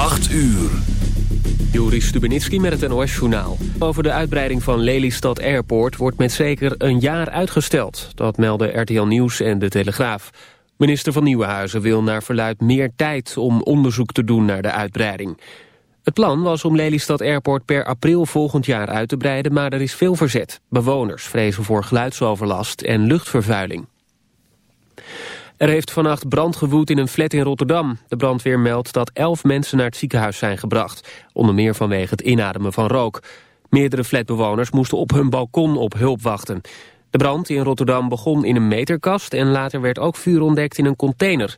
8 uur. Joris Stubenitski met het NOS-journaal. Over de uitbreiding van Lelystad Airport wordt met zeker een jaar uitgesteld. Dat melden RTL Nieuws en De Telegraaf. Minister van Nieuwenhuizen wil naar verluid meer tijd om onderzoek te doen naar de uitbreiding. Het plan was om Lelystad Airport per april volgend jaar uit te breiden, maar er is veel verzet. Bewoners vrezen voor geluidsoverlast en luchtvervuiling. Er heeft vannacht brand gewoed in een flat in Rotterdam. De brandweer meldt dat elf mensen naar het ziekenhuis zijn gebracht. Onder meer vanwege het inademen van rook. Meerdere flatbewoners moesten op hun balkon op hulp wachten. De brand in Rotterdam begon in een meterkast... en later werd ook vuur ontdekt in een container.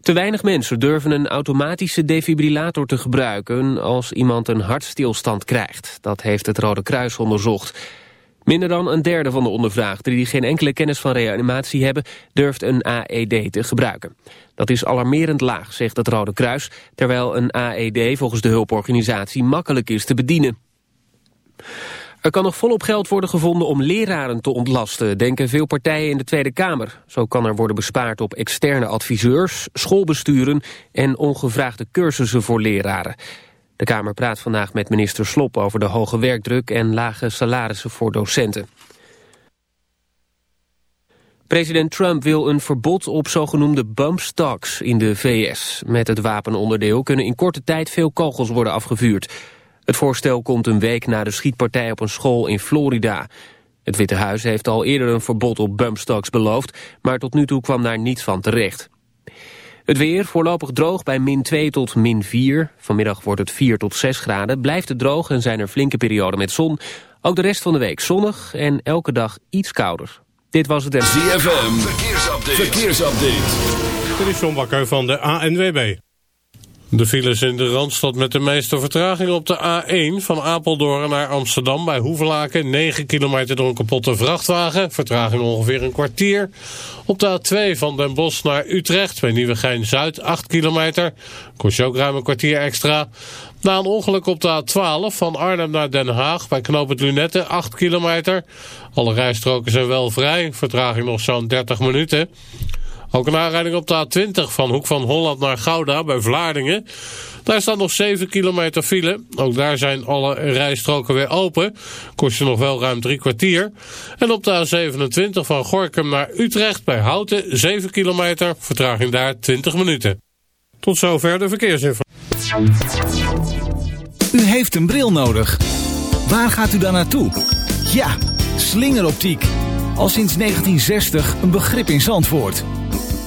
Te weinig mensen durven een automatische defibrillator te gebruiken... als iemand een hartstilstand krijgt. Dat heeft het Rode Kruis onderzocht... Minder dan een derde van de ondervraagden die geen enkele kennis van reanimatie hebben, durft een AED te gebruiken. Dat is alarmerend laag, zegt het Rode Kruis, terwijl een AED volgens de hulporganisatie makkelijk is te bedienen. Er kan nog volop geld worden gevonden om leraren te ontlasten, denken veel partijen in de Tweede Kamer. Zo kan er worden bespaard op externe adviseurs, schoolbesturen en ongevraagde cursussen voor leraren. De Kamer praat vandaag met minister Slop over de hoge werkdruk en lage salarissen voor docenten. President Trump wil een verbod op zogenoemde bump stocks in de VS. Met het wapenonderdeel kunnen in korte tijd veel kogels worden afgevuurd. Het voorstel komt een week na de schietpartij op een school in Florida. Het Witte Huis heeft al eerder een verbod op bump stocks beloofd... maar tot nu toe kwam daar niets van terecht. Het weer voorlopig droog bij min 2 tot min 4. Vanmiddag wordt het 4 tot 6 graden. Blijft het droog en zijn er flinke perioden met zon. Ook de rest van de week zonnig en elke dag iets kouder. Dit was het... ZFM, verkeersupdate. verkeersupdate. Dit is John Bakker van de ANWB. De files in de Randstad met de meeste vertraging op de A1 van Apeldoorn naar Amsterdam bij Hoevelaken. 9 kilometer door een kapotte vrachtwagen, vertraging ongeveer een kwartier. Op de A2 van Den Bosch naar Utrecht bij Nieuwegein-Zuid 8 kilometer. Kost je ook ruim een kwartier extra. Na een ongeluk op de A12 van Arnhem naar Den Haag bij Knoop het Lunette 8 kilometer. Alle rijstroken zijn wel vrij, vertraging nog zo'n 30 minuten. Ook een aanrijding op de A20 van Hoek van Holland naar Gouda bij Vlaardingen. Daar staat nog 7 kilometer file. Ook daar zijn alle rijstroken weer open. Kost je nog wel ruim drie kwartier. En op de A27 van Gorkum naar Utrecht bij Houten 7 kilometer. Vertraging daar 20 minuten. Tot zover de verkeersinformatie. U heeft een bril nodig. Waar gaat u dan naartoe? Ja, slingeroptiek. Al sinds 1960 een begrip in Zandvoort.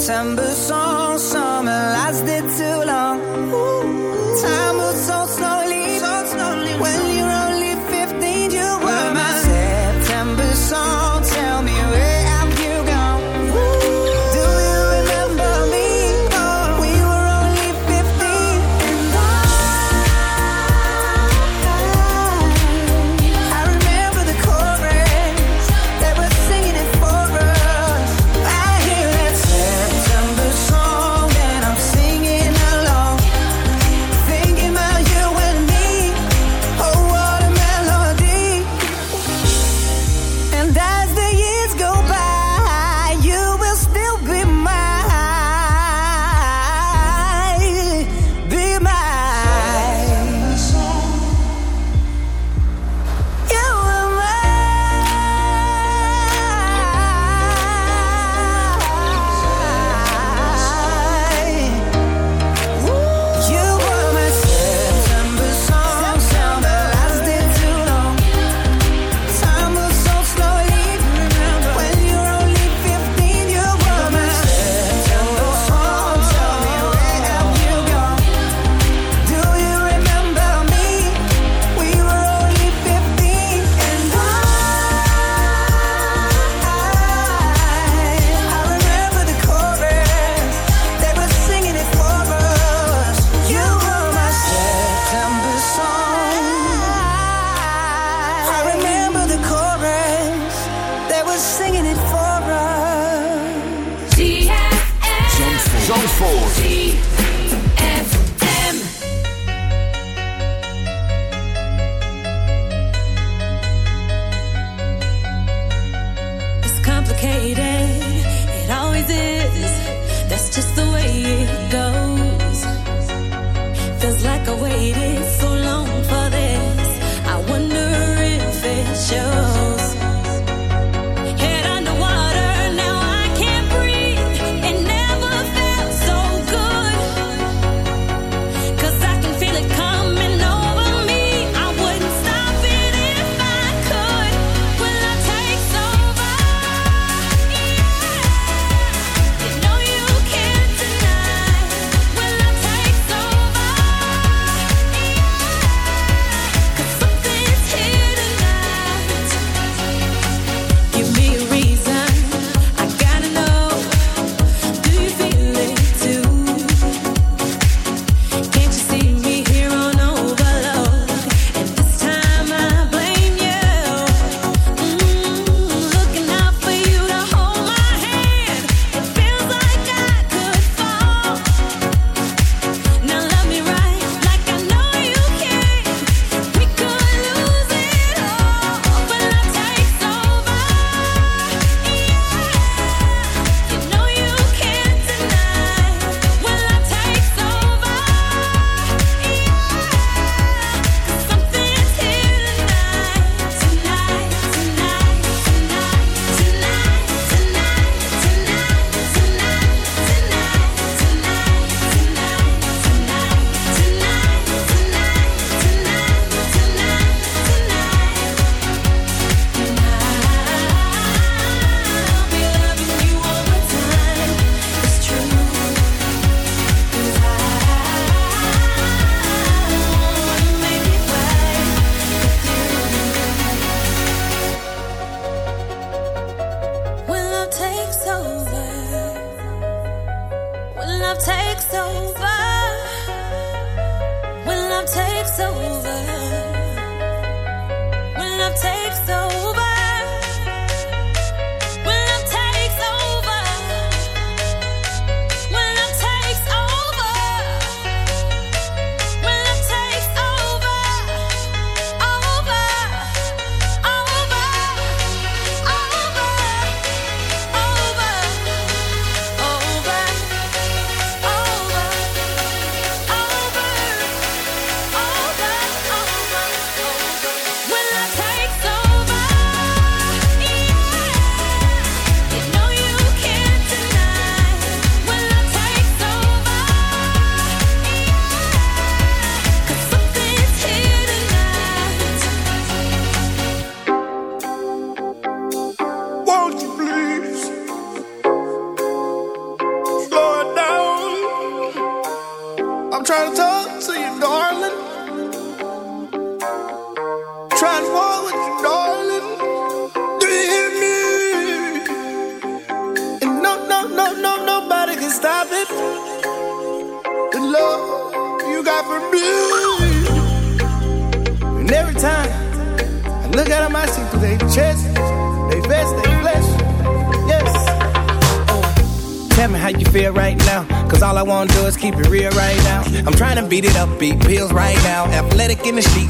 September song, summer last day.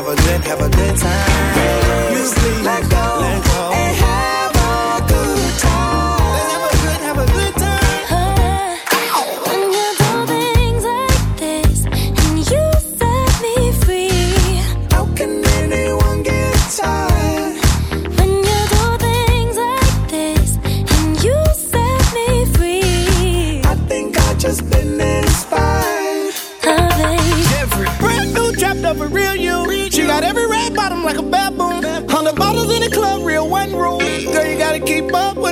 have a good, have a good time. You sleep like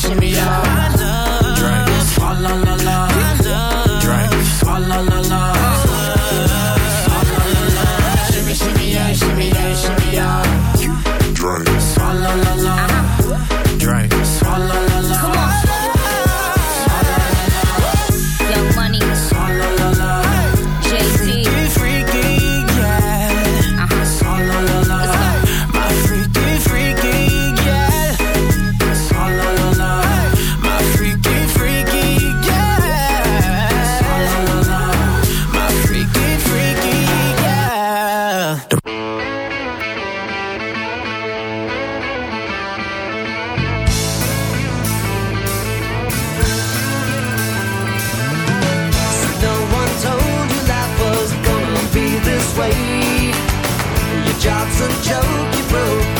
shimmy, y'all. a joke you broke.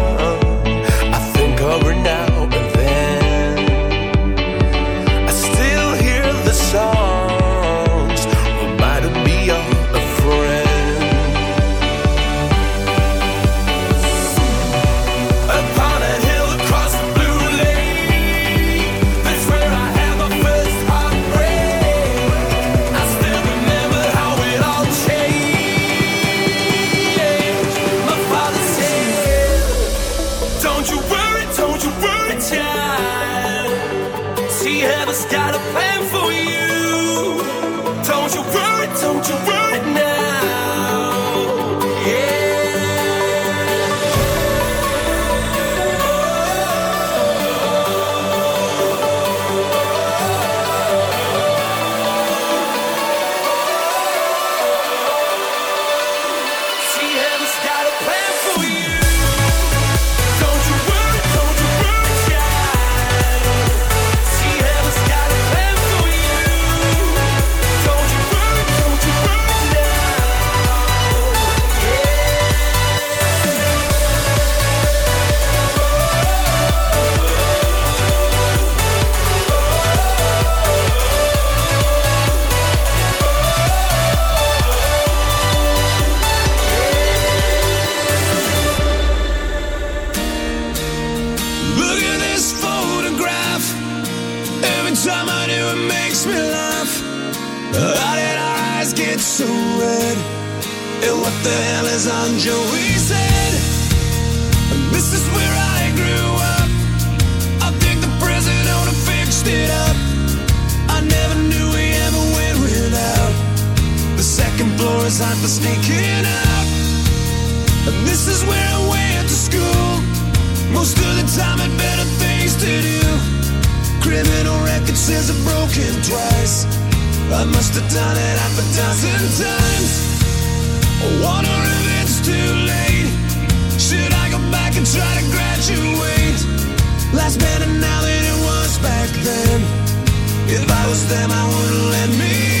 If I was them, I wouldn't let me.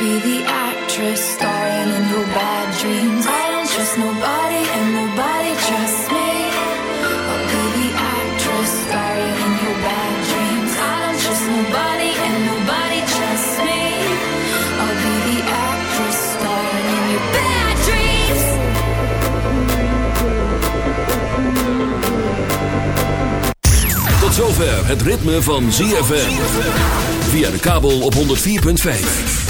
Be the actress starring in your bad dreams. I don't trust nobody and nobody trusts me. I'll be the actress starring in your bad dreams. I don't trust nobody and nobody trusts me. I'll be the actress starring in your bad dreams. Tot zover het ritme van ZFM. Via de kabel op 104.5.